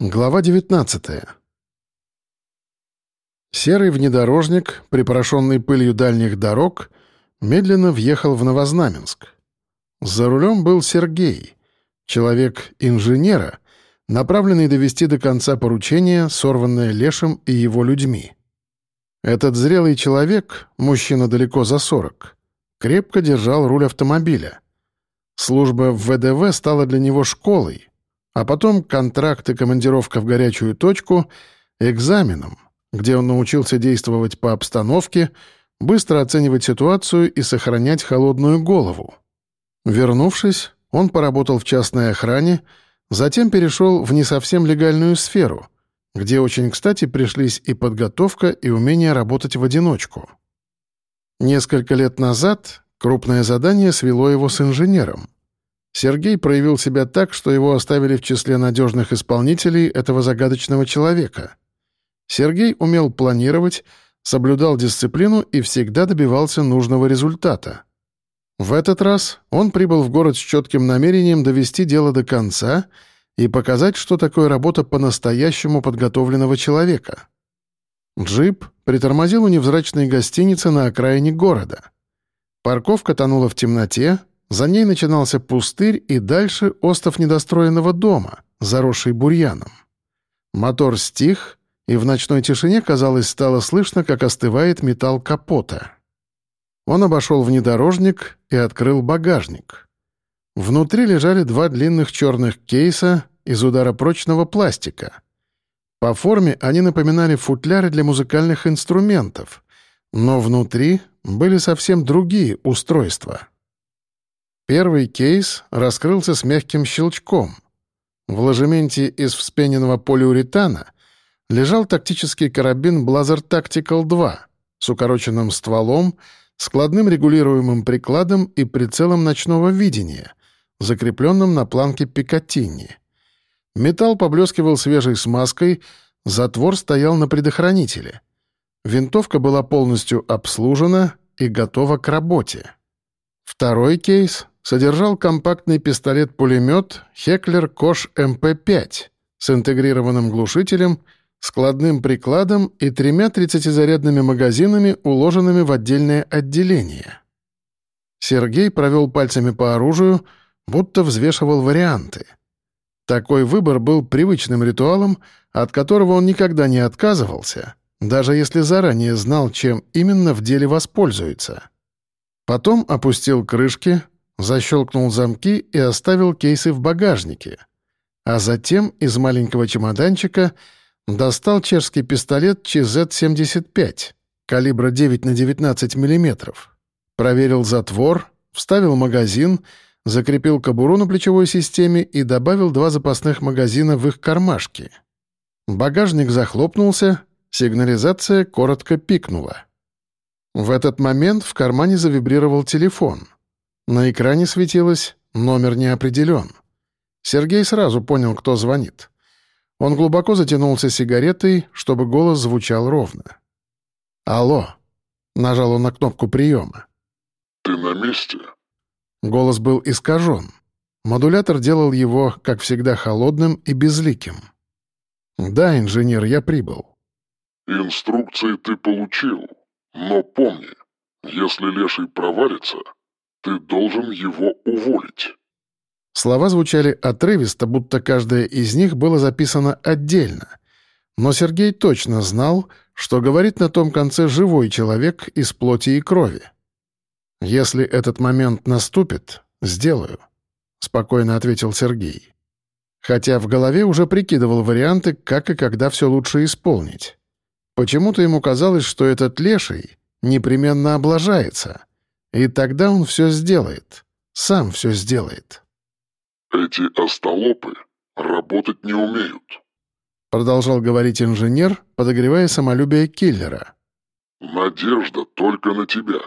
Глава 19 Серый внедорожник, припорошенный пылью дальних дорог, медленно въехал в Новознаменск. За рулем был Сергей, человек-инженера, направленный довести до конца поручение, сорванное Лешем и его людьми. Этот зрелый человек, мужчина далеко за 40, крепко держал руль автомобиля. Служба в ВДВ стала для него школой — а потом контракт и командировка в горячую точку экзаменом, где он научился действовать по обстановке, быстро оценивать ситуацию и сохранять холодную голову. Вернувшись, он поработал в частной охране, затем перешел в не совсем легальную сферу, где очень кстати пришлись и подготовка, и умение работать в одиночку. Несколько лет назад крупное задание свело его с инженером. Сергей проявил себя так, что его оставили в числе надежных исполнителей этого загадочного человека. Сергей умел планировать, соблюдал дисциплину и всегда добивался нужного результата. В этот раз он прибыл в город с четким намерением довести дело до конца и показать, что такое работа по-настоящему подготовленного человека. Джип притормозил у невзрачной гостиницы на окраине города. Парковка тонула в темноте, за ней начинался пустырь и дальше остов недостроенного дома, заросший бурьяном. Мотор стих, и в ночной тишине, казалось, стало слышно, как остывает металл капота. Он обошел внедорожник и открыл багажник. Внутри лежали два длинных черных кейса из ударопрочного пластика. По форме они напоминали футляры для музыкальных инструментов, но внутри были совсем другие устройства — Первый кейс раскрылся с мягким щелчком. В ложементе из вспененного полиуретана лежал тактический карабин Blazer Tactical 2 с укороченным стволом, складным регулируемым прикладом и прицелом ночного видения, закрепленным на планке Пикатини. Металл поблескивал свежей смазкой, затвор стоял на предохранителе. Винтовка была полностью обслужена и готова к работе. Второй кейс содержал компактный пистолет-пулемет Heckler Koch MP5 с интегрированным глушителем, складным прикладом и тремя 30-зарядными магазинами, уложенными в отдельное отделение. Сергей провел пальцами по оружию, будто взвешивал варианты. Такой выбор был привычным ритуалом, от которого он никогда не отказывался, даже если заранее знал, чем именно в деле воспользуется. Потом опустил крышки, защелкнул замки и оставил кейсы в багажнике. А затем из маленького чемоданчика достал чешский пистолет ЧЗ-75 калибра 9 на 19 мм. Проверил затвор, вставил магазин, закрепил кобуру на плечевой системе и добавил два запасных магазина в их кармашки. Багажник захлопнулся, сигнализация коротко пикнула. В этот момент в кармане завибрировал телефон — на экране светилось «Номер не определен». Сергей сразу понял, кто звонит. Он глубоко затянулся сигаретой, чтобы голос звучал ровно. «Алло!» — нажал он на кнопку приема. «Ты на месте?» Голос был искажен. Модулятор делал его, как всегда, холодным и безликим. «Да, инженер, я прибыл». «Инструкции ты получил, но помни, если леший провалится, ты должен его уволить». Слова звучали отрывисто, будто каждое из них было записано отдельно. Но Сергей точно знал, что говорит на том конце живой человек из плоти и крови. «Если этот момент наступит, сделаю», — спокойно ответил Сергей. Хотя в голове уже прикидывал варианты, как и когда все лучше исполнить. Почему-то ему казалось, что этот леший непременно облажается — и тогда он все сделает. Сам все сделает. «Эти остолопы работать не умеют», — продолжал говорить инженер, подогревая самолюбие киллера. «Надежда только на тебя.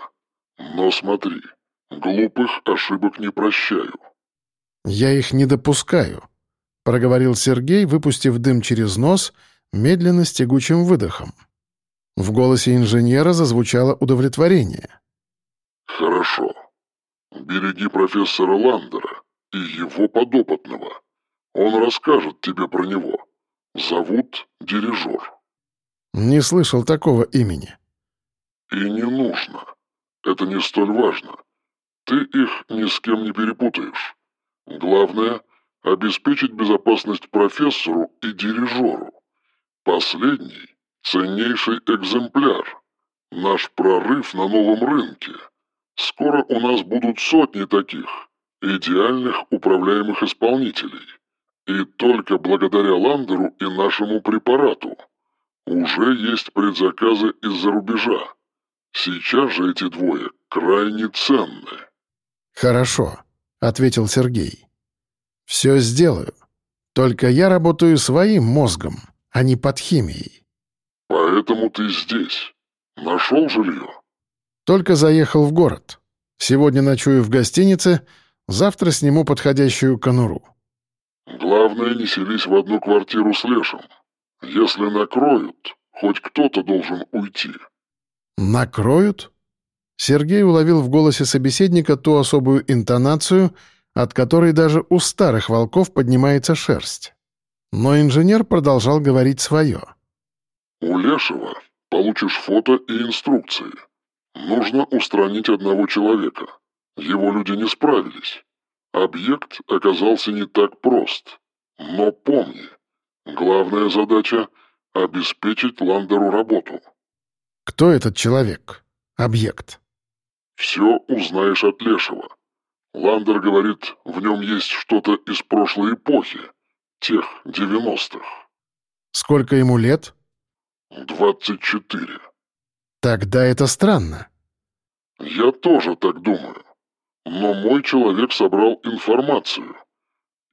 Но смотри, глупых ошибок не прощаю». «Я их не допускаю», — проговорил Сергей, выпустив дым через нос, медленно с тягучим выдохом. В голосе инженера зазвучало удовлетворение. «Хорошо. Береги профессора Ландера и его подопытного. Он расскажет тебе про него. Зовут Дирижер. Не слышал такого имени. И не нужно. Это не столь важно. Ты их ни с кем не перепутаешь. Главное — обеспечить безопасность профессору и дирижеру. Последний — ценнейший экземпляр. Наш прорыв на новом рынке. Скоро у нас будут сотни таких, идеальных управляемых исполнителей. И только благодаря Ландеру и нашему препарату. Уже есть предзаказы из-за рубежа. Сейчас же эти двое крайне ценны. «Хорошо», — ответил Сергей. «Все сделаю. Только я работаю своим мозгом, а не под химией». «Поэтому ты здесь. Нашел жилье?» «Только заехал в город. Сегодня ночую в гостинице, завтра сниму подходящую конуру». «Главное, не селись в одну квартиру с Лешем. Если накроют, хоть кто-то должен уйти». «Накроют?» Сергей уловил в голосе собеседника ту особую интонацию, от которой даже у старых волков поднимается шерсть. Но инженер продолжал говорить свое. «У Лешего получишь фото и инструкции. Нужно устранить одного человека. Его люди не справились. Объект оказался не так прост. Но помни, главная задача — обеспечить Ландеру работу». «Кто этот человек? Объект?» Все узнаешь от Лешего. Ландер говорит, в нем есть что-то из прошлой эпохи, тех девяностых. Сколько ему лет? Двадцать четыре. Тогда это странно. Я тоже так думаю. Но мой человек собрал информацию.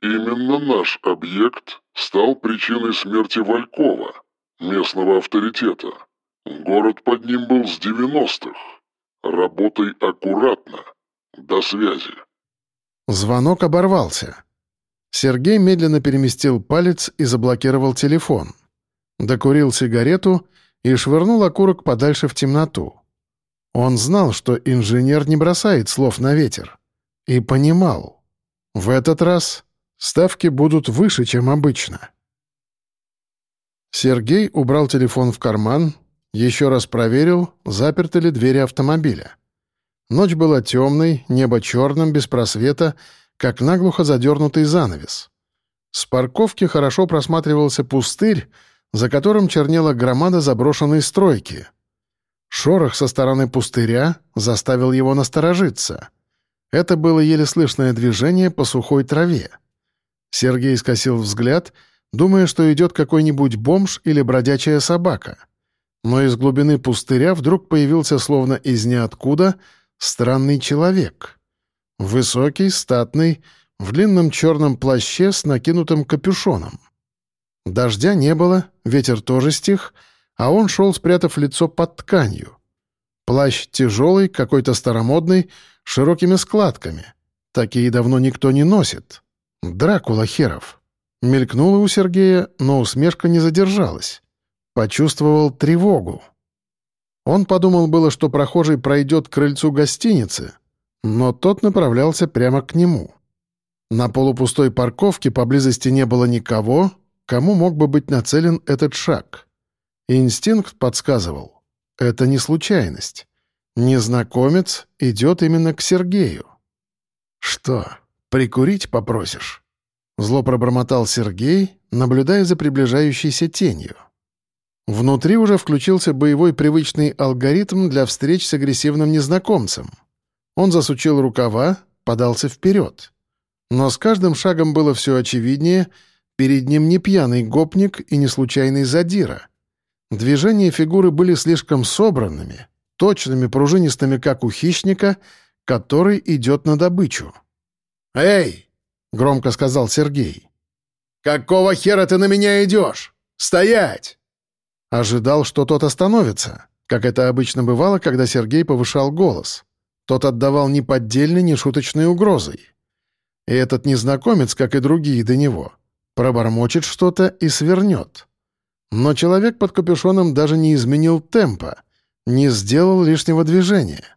Именно наш объект стал причиной смерти Валькова, местного авторитета. Город под ним был с девяностых. Работай аккуратно. До связи. Звонок оборвался. Сергей медленно переместил палец и заблокировал телефон. Докурил сигарету и швырнул окурок подальше в темноту. Он знал, что инженер не бросает слов на ветер. И понимал. В этот раз ставки будут выше, чем обычно. Сергей убрал телефон в карман, еще раз проверил, заперты ли двери автомобиля. Ночь была темной, небо черным, без просвета, как наглухо задернутый занавес. С парковки хорошо просматривался пустырь, за которым чернела громада заброшенной стройки. Шорох со стороны пустыря заставил его насторожиться. Это было еле слышное движение по сухой траве. Сергей скосил взгляд, думая, что идет какой-нибудь бомж или бродячая собака — но из глубины пустыря вдруг появился словно из ниоткуда странный человек. Высокий, статный, в длинном черном плаще с накинутым капюшоном. Дождя не было, ветер тоже стих, а он шел, спрятав лицо под тканью. Плащ тяжелый, какой-то старомодный, широкими складками. Такие давно никто не носит. Дракула херов. Мелькнула у Сергея, но усмешка не задержалась почувствовал тревогу. Он подумал было, что прохожий пройдет к крыльцу гостиницы, но тот направлялся прямо к нему. На полупустой парковке поблизости не было никого, кому мог бы быть нацелен этот шаг. Инстинкт подсказывал. Это не случайность. Незнакомец идет именно к Сергею. «Что, прикурить попросишь?» Зло пробормотал Сергей, наблюдая за приближающейся тенью. Внутри уже включился боевой привычный алгоритм для встреч с агрессивным незнакомцем. Он засучил рукава, подался вперед. Но с каждым шагом было все очевиднее, перед ним не пьяный гопник и не случайный задира. Движения фигуры были слишком собранными, точными, пружинистыми, как у хищника, который идет на добычу. «Эй!» — громко сказал Сергей. «Какого хера ты на меня идешь? Стоять!» Ожидал, что тот остановится, как это обычно бывало, когда Сергей повышал голос. Тот отдавал ни поддельной, ни шуточной угрозой. И этот незнакомец, как и другие до него, пробормочет что-то и свернет. Но человек под капюшоном даже не изменил темпа, не сделал лишнего движения.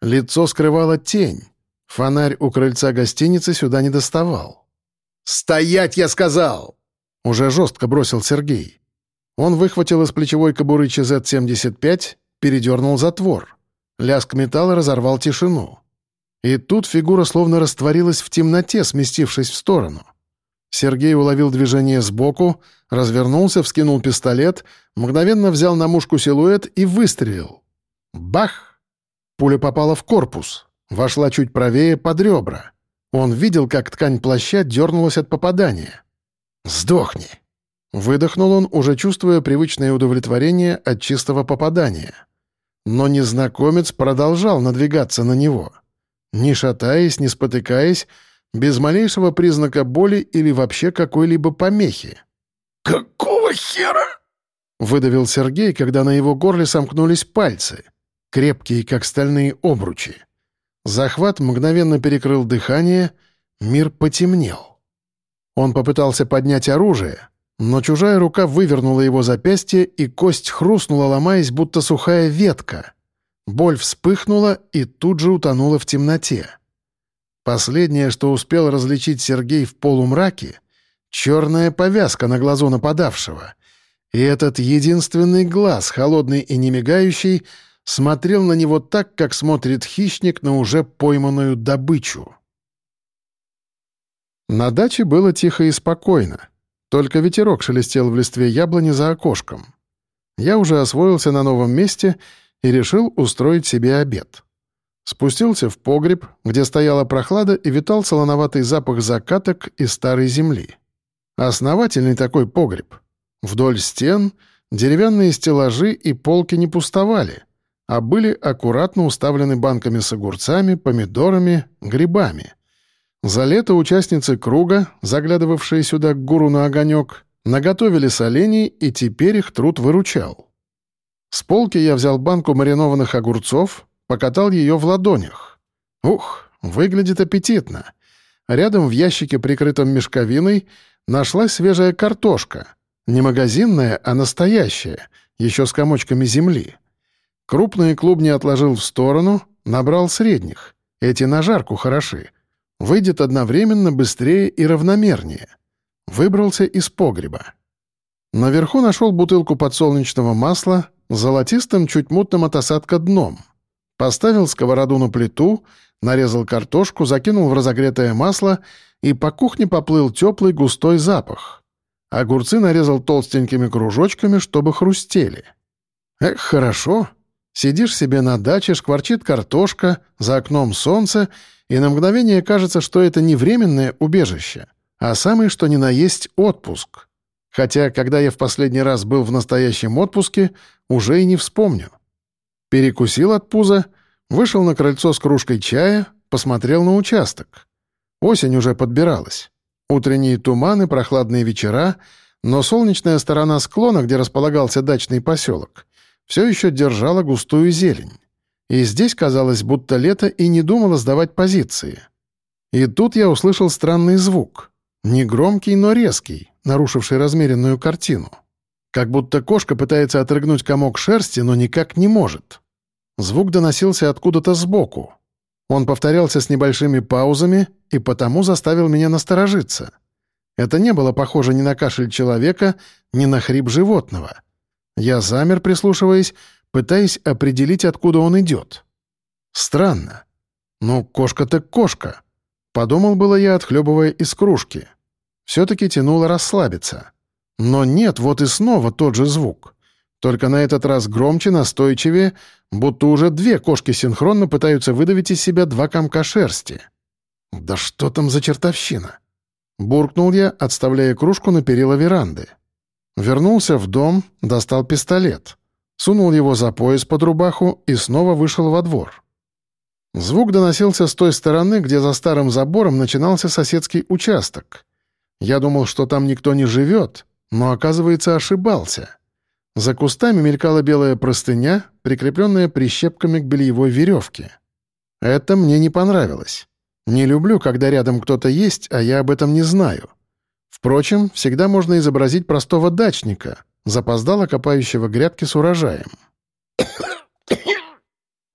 Лицо скрывала тень. Фонарь у крыльца гостиницы сюда не доставал. «Стоять, я сказал!» — уже жестко бросил Сергей. Он выхватил из плечевой кобуры ЧЗ-75, передернул затвор. Лязг металла разорвал тишину. И тут фигура словно растворилась в темноте, сместившись в сторону. Сергей уловил движение сбоку, развернулся, вскинул пистолет, мгновенно взял на мушку силуэт и выстрелил. Бах! Пуля попала в корпус, вошла чуть правее под ребра. Он видел, как ткань плаща дернулась от попадания. «Сдохни!» Выдохнул он, уже чувствуя привычное удовлетворение от чистого попадания. Но незнакомец продолжал надвигаться на него. Не шатаясь, не спотыкаясь, без малейшего признака боли или вообще какой-либо помехи. «Какого хера?» — выдавил Сергей, когда на его горле сомкнулись пальцы, крепкие, как стальные обручи. Захват мгновенно перекрыл дыхание, мир потемнел. Он попытался поднять оружие, но чужая рука вывернула его запястье, и кость хрустнула, ломаясь, будто сухая ветка. Боль вспыхнула и тут же утонула в темноте. Последнее, что успел различить Сергей в полумраке — черная повязка на глазу нападавшего. И этот единственный глаз, холодный и немигающий, смотрел на него так, как смотрит хищник на уже пойманную добычу. На даче было тихо и спокойно. Только ветерок шелестел в листве яблони за окошком. Я уже освоился на новом месте и решил устроить себе обед. Спустился в погреб, где стояла прохлада и витал солоноватый запах закаток и старой земли. Основательный такой погреб. Вдоль стен деревянные стеллажи и полки не пустовали, а были аккуратно уставлены банками с огурцами, помидорами, грибами. За лето участницы круга, заглядывавшие сюда к гуру на огонек, наготовили солений, и теперь их труд выручал. С полки я взял банку маринованных огурцов, покатал ее в ладонях. Ух, выглядит аппетитно. Рядом в ящике, прикрытом мешковиной, нашлась свежая картошка. Не магазинная, а настоящая, еще с комочками земли. Крупные клубни отложил в сторону, набрал средних. Эти на жарку хороши. Выйдет одновременно быстрее и равномернее. Выбрался из погреба. Наверху нашел бутылку подсолнечного масла, золотистым, чуть мутным от осадка дном — Поставил сковороду на плиту, нарезал картошку, закинул в разогретое масло, и по кухне поплыл теплый густой запах. Огурцы нарезал толстенькими кружочками, чтобы хрустели. Эх, хорошо. Сидишь себе на даче, шкварчит картошка, за окном солнце, и на мгновение кажется, что это не временное убежище, а самый что ни на есть отпуск. Хотя, когда я в последний раз был в настоящем отпуске, уже и не вспомню. Перекусил от пуза, вышел на крыльцо с кружкой чая, посмотрел на участок. Осень уже подбиралась. Утренние туманы, прохладные вечера, но солнечная сторона склона, где располагался дачный поселок, все еще держала густую зелень. И здесь казалось, будто лето и не думало сдавать позиции. И тут я услышал странный звук. Негромкий, но резкий, нарушивший размеренную картину. Как будто кошка пытается отрыгнуть комок шерсти, но никак не может. Звук доносился откуда-то сбоку. Он повторялся с небольшими паузами и потому заставил меня насторожиться. Это не было похоже ни на кашель человека, ни на хрип животного. Я замер, прислушиваясь, пытаясь определить, откуда он идет. Странно. Ну, кошка так кошка. Подумал было я, отхлебывая из кружки. Все-таки тянуло расслабиться. Но нет, вот и снова тот же звук. Только на этот раз громче, настойчивее, будто уже две кошки синхронно пытаются выдавить из себя два комка шерсти. «Да что там за чертовщина?» Буркнул я, отставляя кружку на перила веранды. Вернулся в дом, достал пистолет. Сунул его за пояс под рубаху и снова вышел во двор. Звук доносился с той стороны, где за старым забором начинался соседский участок. Я думал, что там никто не живет, но, оказывается, ошибался. За кустами мелькала белая простыня, прикрепленная прищепками к бельевой веревке. Это мне не понравилось. Не люблю, когда рядом кто-то есть, а я об этом не знаю. Впрочем, всегда можно изобразить простого дачника, запоздало копающего грядки с урожаем.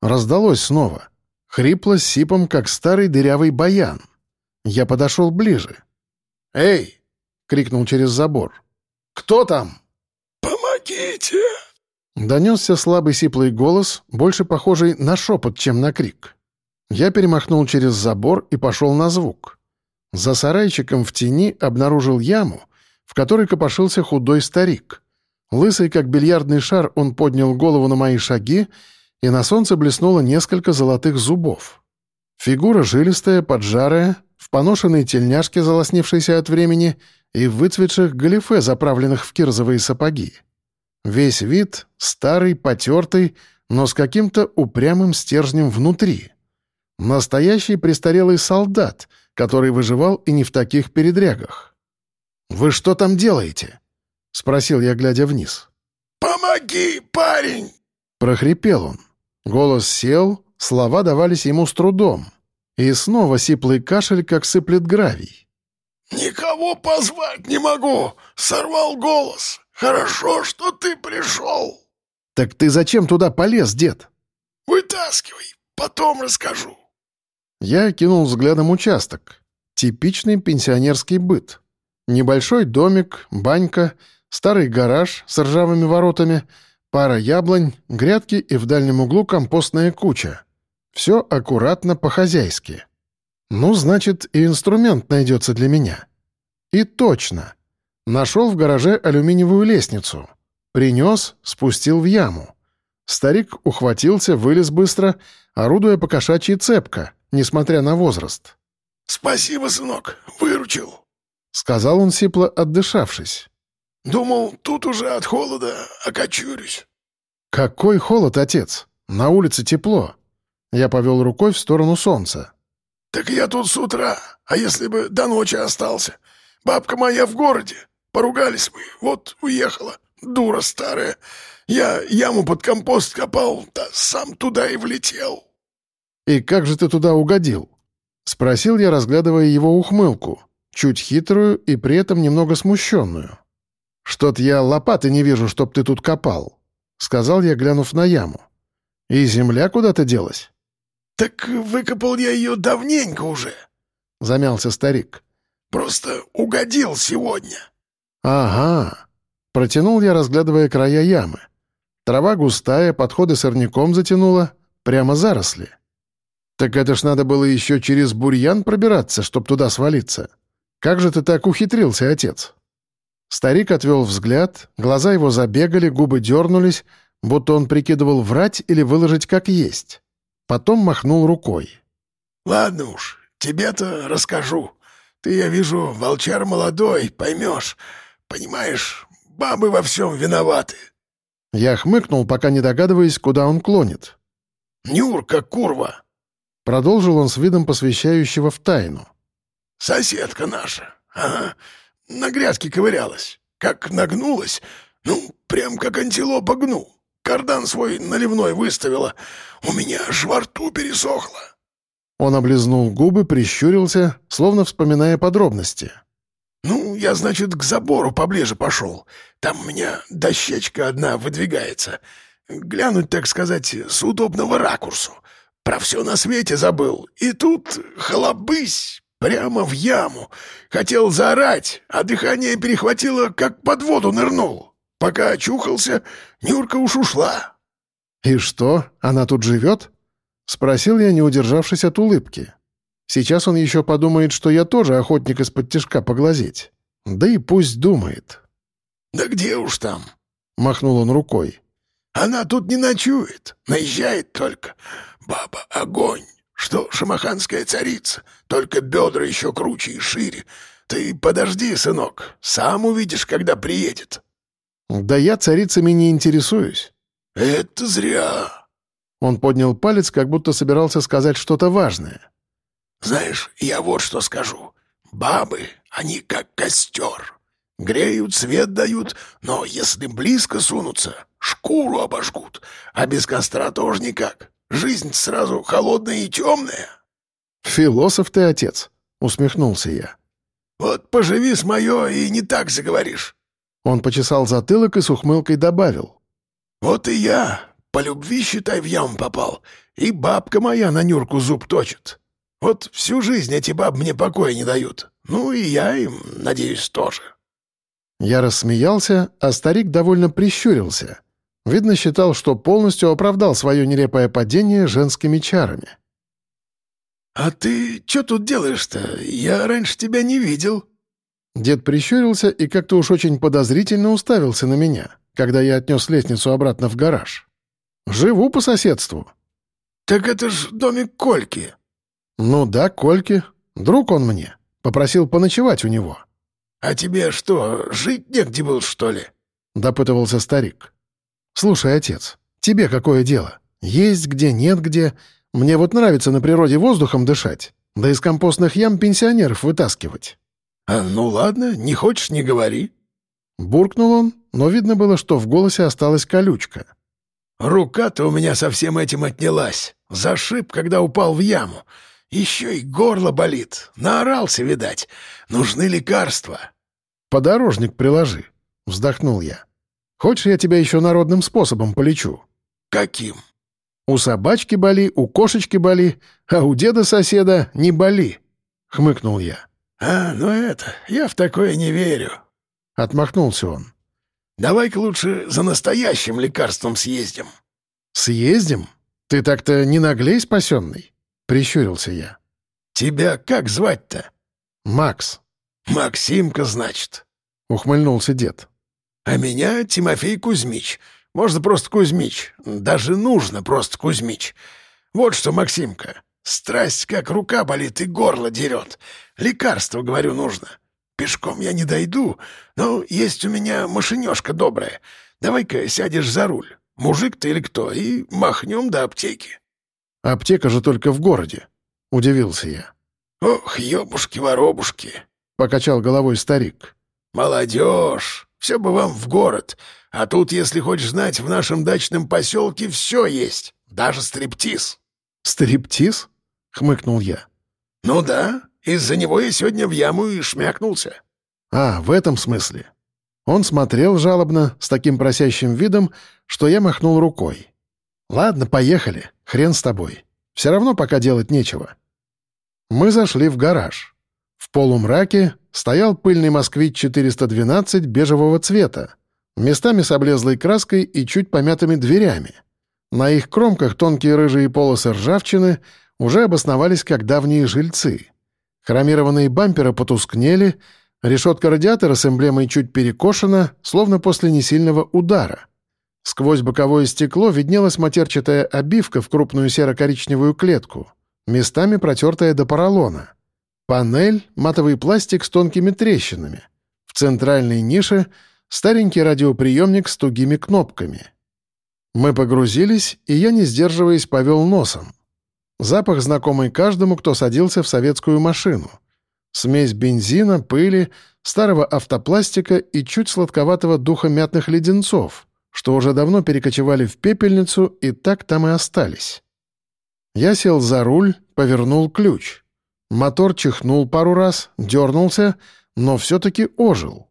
Раздалось снова. Хрипло сипом, как старый дырявый баян. Я подошел ближе. «Эй, — крикнул через забор. «Кто там?» «Помогите!» Донесся слабый сиплый голос, больше похожий на шепот, чем на крик. Я перемахнул через забор и пошел на звук. За сарайчиком в тени обнаружил яму, в которой копошился худой старик. Лысый, как бильярдный шар, он поднял голову на мои шаги, и на солнце блеснуло несколько золотых зубов. Фигура жилистая, поджарая, в поношенной тельняшке, залоснившейся от времени, и в выцветших галифе, заправленных в кирзовые сапоги. Весь вид старый, потертый, но с каким-то упрямым стержнем внутри. Настоящий престарелый солдат, который выживал и не в таких передрягах. «Вы что там делаете?» — спросил я, глядя вниз. «Помоги, парень!» — прохрипел он. Голос сел, слова давались ему с трудом. И снова сиплый кашель, как сыплет гравий. «Никого позвать не могу! Сорвал голос! Хорошо, что ты пришел!» «Так ты зачем туда полез, дед?» «Вытаскивай, потом расскажу». Я кинул взглядом участок. Типичный пенсионерский быт. Небольшой домик, банька, старый гараж с ржавыми воротами, пара яблонь, грядки и в дальнем углу компостная куча. Все аккуратно по-хозяйски. Ну, значит, и инструмент найдется для меня. И точно. Нашел в гараже алюминиевую лестницу. Принес, спустил в яму. Старик ухватился, вылез быстро, орудуя по кошачьей цепко, несмотря на возраст. «Спасибо, сынок, выручил», — сказал он сипло, отдышавшись. «Думал, тут уже от холода окочурюсь». «Какой холод, отец? На улице тепло». Я повел рукой в сторону солнца. «Так я тут с утра, а если бы до ночи остался? Бабка моя в городе. Поругались мы, вот уехала, дура старая. Я яму под компост копал, да сам туда и влетел». «И как же ты туда угодил?» — спросил я, разглядывая его ухмылку чуть хитрую и при этом немного смущенную. «Что-то я лопаты не вижу, чтоб ты тут копал», — сказал я, глянув на яму. «И земля куда-то делась?» «Так выкопал я ее давненько уже», — замялся старик. «Просто угодил сегодня». «Ага», — протянул я, разглядывая края ямы. Трава густая, подходы сорняком затянула, прямо заросли. «Так это ж надо было еще через бурьян пробираться, чтоб туда свалиться. Как же ты так ухитрился, отец?» Старик отвел взгляд, глаза его забегали, губы дернулись, будто он прикидывал врать или выложить как есть. Потом махнул рукой. «Ладно уж, тебе-то расскажу. Ты, я вижу, волчар молодой, поймешь. Понимаешь, бабы во всем виноваты». Я хмыкнул, пока не догадываясь, куда он клонит. «Нюрка, курва!» Продолжил он с видом посвящающего в тайну. Соседка наша. Ага. На грядке ковырялась. Как нагнулась. Ну, прям как антилопа гну. Кардан свой наливной выставила. У меня аж во рту пересохло. Он облизнул губы, прищурился, словно вспоминая подробности. «Ну, я, значит, к забору поближе пошел. Там у меня дощечка одна выдвигается. Глянуть, так сказать, с удобного ракурсу. Про все на свете забыл. И тут халабысь, Прямо в яму. Хотел заорать, а дыхание перехватило, как под воду нырнул. Пока очухался, Нюрка уж ушла. «И что, она тут живет?» — спросил я, не удержавшись от улыбки. Сейчас он еще подумает, что я тоже охотник из-под тяжка поглазеть. Да и пусть думает. «Да где уж там?» — махнул он рукой. «Она тут не ночует, наезжает только. Баба — огонь что шамаханская царица, только бедра еще круче и шире. Ты подожди, сынок, сам увидишь, когда приедет». «Да я царицами не интересуюсь». «Это зря». Он поднял палец, как будто собирался сказать что-то важное. «Знаешь, я вот что скажу. Бабы, они как костер. Греют, свет дают, но если близко сунутся, шкуру обожгут, а без костра тоже никак. Жизнь сразу холодная и темная». «Философ ты, отец», — усмехнулся я. «Вот поживи с мое и не так заговоришь». Он почесал затылок и с ухмылкой добавил. «Вот и я, по любви, считай, в яму попал, и бабка моя на Нюрку зуб точит. Вот всю жизнь эти баб мне покоя не дают. Ну и я им, надеюсь, тоже». Я рассмеялся, а старик довольно прищурился. Видно, считал, что полностью оправдал свое нелепое падение женскими чарами. «А ты что тут делаешь-то? Я раньше тебя не видел». Дед прищурился и как-то уж очень подозрительно уставился на меня, когда я отнес лестницу обратно в гараж. «Живу по соседству». «Так это ж домик Кольки». «Ну да, Кольки. Друг он мне. Попросил поночевать у него». «А тебе что, жить негде был, что ли?» — допытывался старик. «Слушай, отец, тебе какое дело? Есть где, нет где. Мне вот нравится на природе воздухом дышать, да из компостных ям пенсионеров вытаскивать». «А, ну ладно, не хочешь — не говори». Буркнул он, но видно было, что в голосе осталась колючка. «Рука-то у меня со всем этим отнялась. Зашиб, когда упал в яму. Еще и горло болит. Наорался, видать. Нужны лекарства». «Подорожник приложи», — вздохнул я. «Хочешь, я тебя еще народным способом полечу?» «Каким?» «У собачки боли, у кошечки боли, а у деда-соседа не боли», — хмыкнул я. «А, ну это, я в такое не верю», — отмахнулся он. «Давай-ка лучше за настоящим лекарством съездим». «Съездим? Ты так-то не наглей спасенный?» — прищурился я. «Тебя как звать-то?» «Макс». «Максимка, значит?» — ухмыльнулся дед. «А меня Тимофей Кузьмич. Можно просто Кузьмич. Даже нужно просто Кузьмич. Вот что, Максимка, страсть как рука болит и горло дерет. Лекарство, говорю, нужно. Пешком я не дойду, но есть у меня машинешка добрая. Давай-ка сядешь за руль. Мужик ты или кто, и махнем до аптеки». «Аптека же только в городе», — удивился я. «Ох, ёбушки-воробушки», — покачал головой старик. «Молодежь! Все бы вам в город. А тут, если хочешь знать, в нашем дачном поселке все есть. Даже стриптиз». «Стриптиз?» — хмыкнул я. «Ну да. Из-за него я сегодня в яму и шмякнулся». «А, в этом смысле». Он смотрел жалобно, с таким просящим видом, что я махнул рукой. «Ладно, поехали. Хрен с тобой. Все равно пока делать нечего». Мы зашли в гараж. В полумраке стоял пыльный «Москвич-412» бежевого цвета, местами с облезлой краской и чуть помятыми дверями. На их кромках тонкие рыжие полосы ржавчины уже обосновались как давние жильцы. Хромированные бамперы потускнели, решетка радиатора с эмблемой чуть перекошена, словно после несильного удара. Сквозь боковое стекло виднелась матерчатая обивка в крупную серо-коричневую клетку, местами протертая до поролона. Панель — матовый пластик с тонкими трещинами. В центральной нише — старенький радиоприемник с тугими кнопками. Мы погрузились, и я, не сдерживаясь, повел носом. Запах, знакомый каждому, кто садился в советскую машину. Смесь бензина, пыли, старого автопластика и чуть сладковатого духа мятных леденцов — что уже давно перекочевали в пепельницу и так там и остались. Я сел за руль, повернул ключ. Мотор чихнул пару раз, дернулся, но все-таки ожил.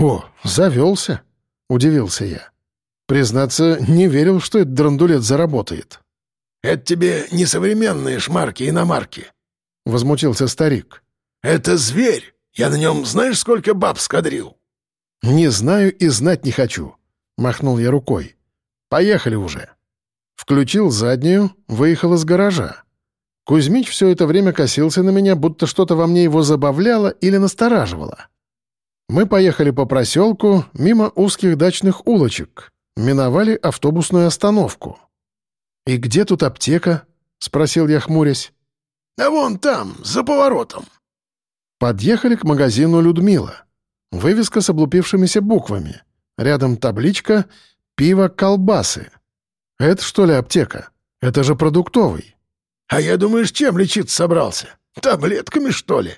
«О, завелся!» — удивился я. Признаться, не верил, что этот драндулет заработает. «Это тебе не современные шмарки и иномарки», — возмутился старик. «Это зверь! Я на нем знаешь, сколько баб скадрил?» «Не знаю и знать не хочу. Махнул я рукой. «Поехали уже». Включил заднюю, выехал из гаража. Кузьмич все это время косился на меня, будто что-то во мне его забавляло или настораживало. Мы поехали по проселку, мимо узких дачных улочек, миновали автобусную остановку. «И где тут аптека?» — спросил я, хмурясь. «Да вон там, за поворотом». Подъехали к магазину «Людмила». Вывеска с облупившимися буквами. Рядом табличка «Пиво, колбасы». Это что ли аптека? Это же продуктовый. А я думаешь, чем лечиться собрался? Таблетками, что ли?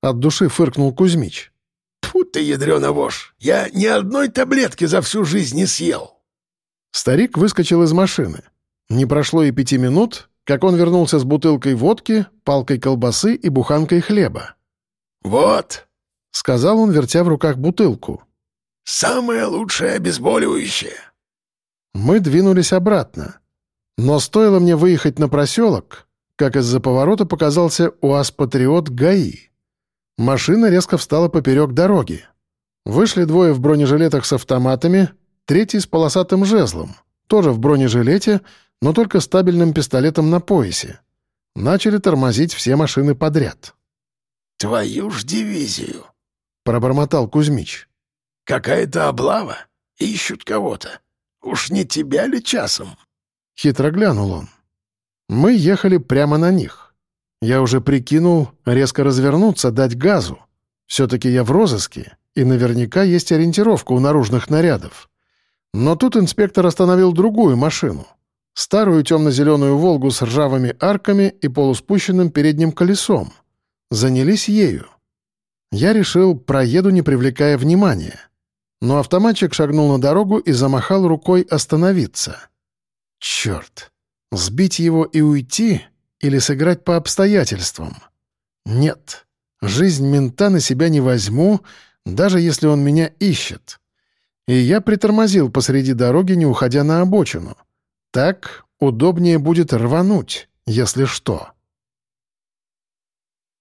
От души фыркнул Кузьмич. Тьфу ты, ядрёна вошь! Я ни одной таблетки за всю жизнь не съел. Старик выскочил из машины. Не прошло и пяти минут, как он вернулся с бутылкой водки, палкой колбасы и буханкой хлеба. «Вот», — сказал он, вертя в руках бутылку. Самое лучшее обезболивающее». Мы двинулись обратно. Но стоило мне выехать на проселок, как из-за поворота показался УАЗ-патриот ГАИ. Машина резко встала поперек дороги. Вышли двое в бронежилетах с автоматами, третий с полосатым жезлом, тоже в бронежилете, но только стабильным пистолетом на поясе. Начали тормозить все машины подряд. «Твою ж дивизию!» — пробормотал Кузьмич. «Какая-то облава. Ищут кого-то. Уж не тебя ли часом?» Хитро глянул он. Мы ехали прямо на них. Я уже прикинул резко развернуться, дать газу. Все-таки я в розыске, и наверняка есть ориентировка у наружных нарядов. Но тут инспектор остановил другую машину. Старую темно-зеленую «Волгу» с ржавыми арками и полуспущенным передним колесом. Занялись ею. Я решил, проеду, не привлекая внимания. Но автоматчик шагнул на дорогу и замахал рукой остановиться. Черт! Сбить его и уйти или сыграть по обстоятельствам? Нет. Жизнь мента на себя не возьму, даже если он меня ищет. И я притормозил посреди дороги, не уходя на обочину. Так удобнее будет рвануть, если что.